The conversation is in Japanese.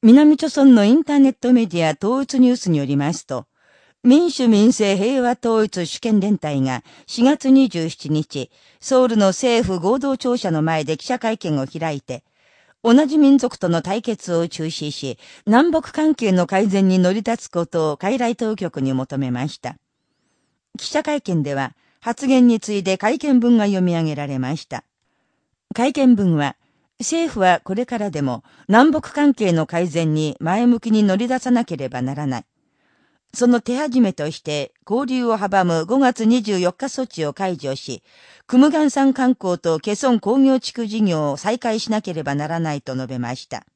南朝村のインターネットメディア統一ニュースによりますと、民主民政平和統一主権連隊が4月27日、ソウルの政府合同庁舎の前で記者会見を開いて、同じ民族との対決を中止し、南北関係の改善に乗り立つことを海来当局に求めました。記者会見では、発言について会見文が読み上げられました。会見文は、政府はこれからでも南北関係の改善に前向きに乗り出さなければならない。その手始めとして、交流を阻む5月24日措置を解除し、クムガン山観光とケソン工業地区事業を再開しなければならないと述べました。